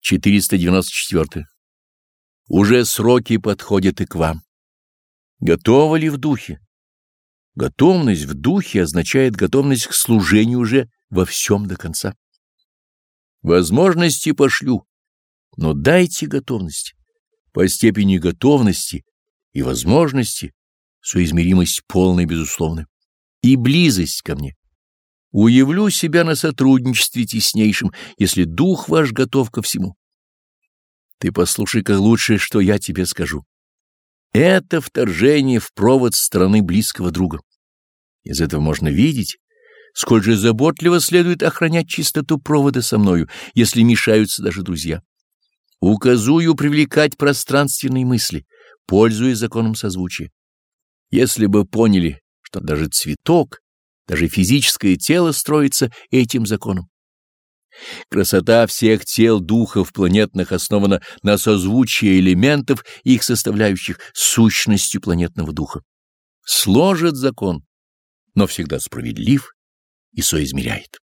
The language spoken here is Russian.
494. Уже сроки подходят и к вам. Готовы ли в духе? Готовность в духе означает готовность к служению уже во всем до конца. Возможности пошлю, но дайте готовность. По степени готовности и возможности соизмеримость полная безусловна и близость ко мне. Уявлю себя на сотрудничестве теснейшем, если дух ваш готов ко всему. Ты послушай, как лучше, что я тебе скажу. Это вторжение в провод страны близкого друга. Из этого можно видеть, сколь же заботливо следует охранять чистоту провода со мною, если мешаются даже друзья. Указую привлекать пространственные мысли, пользуясь законом созвучия. Если бы поняли, что даже цветок, даже физическое тело строится этим законом. Красота всех тел духов планетных основана на созвучии элементов их составляющих сущностью планетного духа. Сложит закон, но всегда справедлив и соизмеряет.